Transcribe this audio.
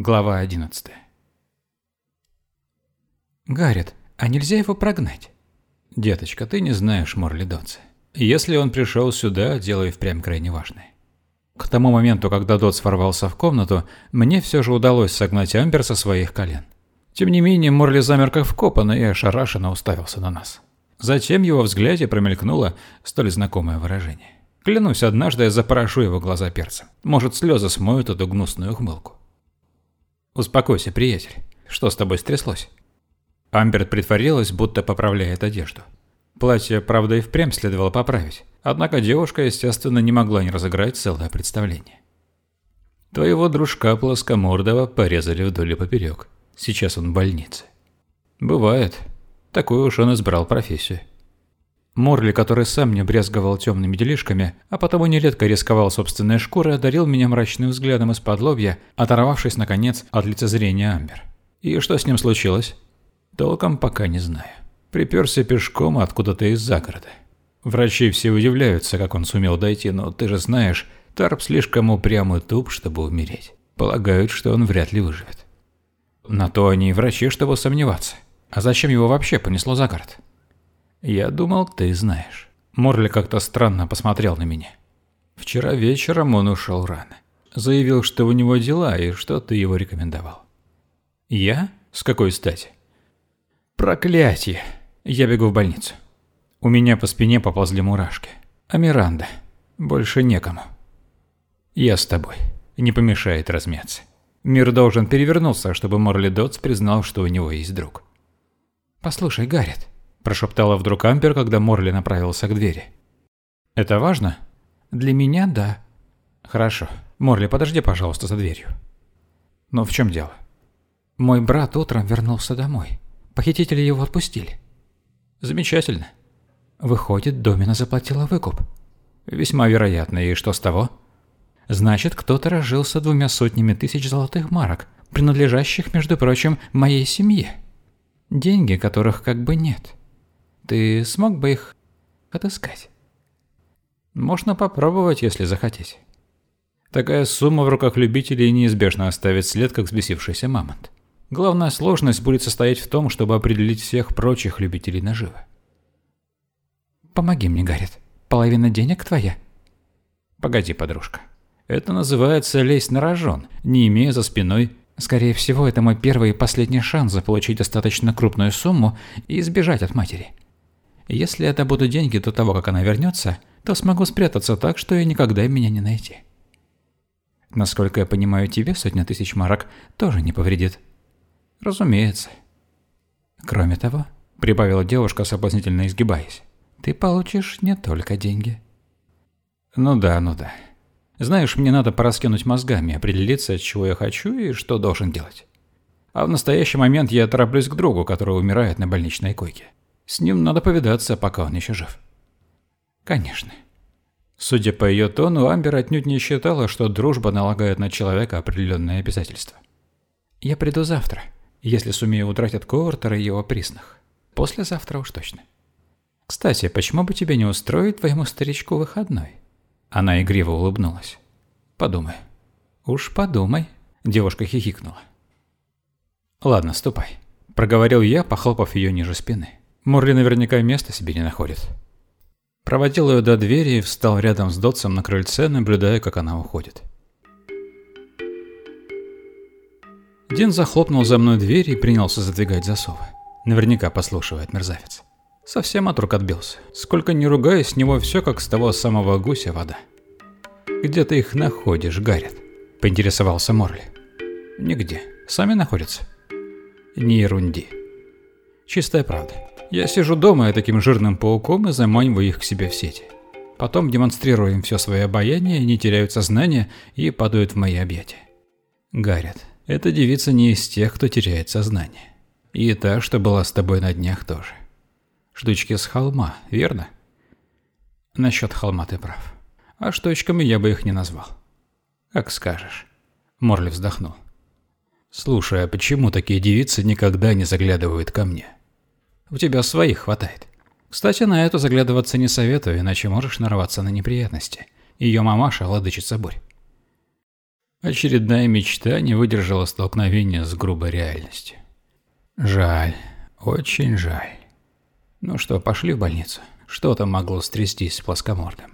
Глава 11 «Гаррет, а нельзя его прогнать?» «Деточка, ты не знаешь Морли Дотса. Если он пришел сюда, дело впрямь крайне важное. К тому моменту, когда Дотс ворвался в комнату, мне все же удалось согнать Амбер со своих колен. Тем не менее, Морли замер как вкопанный и ошарашенно уставился на нас. Затем его взгляде промелькнуло столь знакомое выражение. Клянусь, однажды я запорошу его глаза перцем. Может, слезы смоют эту гнусную ухмылку. «Успокойся, приятель. Что с тобой стряслось?» Амберт притворилась, будто поправляет одежду. Платье, правда, и впрямь следовало поправить. Однако девушка, естественно, не могла не разыграть целое представление. Твоего дружка Плоскомордова порезали вдоль и поперек. Сейчас он в больнице. Бывает. Такую уж он избрал профессию. Морли, который сам не брезговал темными делишками, а потому нередко рисковал собственной шкурой, одарил меня мрачным взглядом из-под лобья, оторвавшись, наконец, от лицезрения Амбер. И что с ним случилось? Толком пока не знаю. Приперся пешком откуда-то из-за города. Врачи все удивляются, как он сумел дойти, но ты же знаешь, Тарп слишком упрям и туп, чтобы умереть. Полагают, что он вряд ли выживет. На то они и врачи, чтобы сомневаться. А зачем его вообще понесло за город? Я думал, ты знаешь. Морли как-то странно посмотрел на меня. Вчера вечером он ушел рано. Заявил, что у него дела и что ты его рекомендовал. Я? С какой стати? Проклятие. Я бегу в больницу. У меня по спине поползли мурашки. А? Больше некому. Я с тобой. Не помешает размяться. Мир должен перевернуться, чтобы Морли Дотс признал, что у него есть друг. «Послушай, Гаррет», – прошептала вдруг Ампер, когда Морли направился к двери. «Это важно?» «Для меня – да». «Хорошо. Морли, подожди, пожалуйста, за дверью». «Но в чем дело?» «Мой брат утром вернулся домой. Похитители его отпустили». «Замечательно». «Выходит, Домина заплатила выкуп». «Весьма вероятно. И что с того?» «Значит, кто-то разжился двумя сотнями тысяч золотых марок, принадлежащих, между прочим, моей семье». Деньги, которых как бы нет. Ты смог бы их отыскать? Можно попробовать, если захотеть. Такая сумма в руках любителей неизбежно оставит след, как взбесившийся мамонт. Главная сложность будет состоять в том, чтобы определить всех прочих любителей наживы. Помоги мне, Гаррит. Половина денег твоя. Погоди, подружка. Это называется лезть на рожон, не имея за спиной Скорее всего, это мой первый и последний шанс заполучить достаточно крупную сумму и избежать от матери. Если это будут деньги до того, как она вернется, то смогу спрятаться так, что ей никогда меня не найти. Насколько я понимаю, тебе сотня тысяч марок тоже не повредит. Разумеется. Кроме того, прибавила девушка, соблазнительно изгибаясь, ты получишь не только деньги. Ну да, ну да. Знаешь, мне надо пораскинуть мозгами, определиться, чего я хочу и что должен делать. А в настоящий момент я тороплюсь к другу, который умирает на больничной койке. С ним надо повидаться, пока он еще жив. Конечно. Судя по ее тону, Амбер отнюдь не считала, что дружба налагает на человека определенные обязательства. Я приду завтра, если сумею удрать от Коортера и его приснах. Послезавтра уж точно. Кстати, почему бы тебе не устроить твоему старичку выходной? Она игриво улыбнулась. «Подумай». «Уж подумай», – девушка хихикнула. «Ладно, ступай», – проговорил я, похлопав ее ниже спины. Морли наверняка места себе не находит. Проводил ее до двери и встал рядом с Дотсом на крыльце, наблюдая, как она уходит. Дин захлопнул за мной дверь и принялся задвигать засовы. Наверняка послушивает мерзавец. Совсем от рук отбился. Сколько не ругаясь, с него все как с того самого гуся вода. «Где ты их находишь, Гаррет?» – поинтересовался Морли. «Нигде. Сами находятся?» «Не ерунди. Чистая правда. Я сижу дома и таким жирным пауком и заманиваю их к себе в сети. Потом демонстрирую им все свое обаяние, не теряют сознание и падают в мои объятия. Гаррет, эта девица не из тех, кто теряет сознание. И та, что была с тобой на днях тоже. Штучки с холма, верно? Насчет холма ты прав. А штучками я бы их не назвал. Как скажешь. Морли вздохнул. Слушай, а почему такие девицы никогда не заглядывают ко мне? У тебя своих хватает. Кстати, на эту заглядываться не советую, иначе можешь нарваться на неприятности. Ее мамаша – ладычица бурь. Очередная мечта не выдержала столкновения с грубой реальностью. Жаль, очень жаль. Ну что, пошли в больницу. Что там могло стрястись с плоскомордом?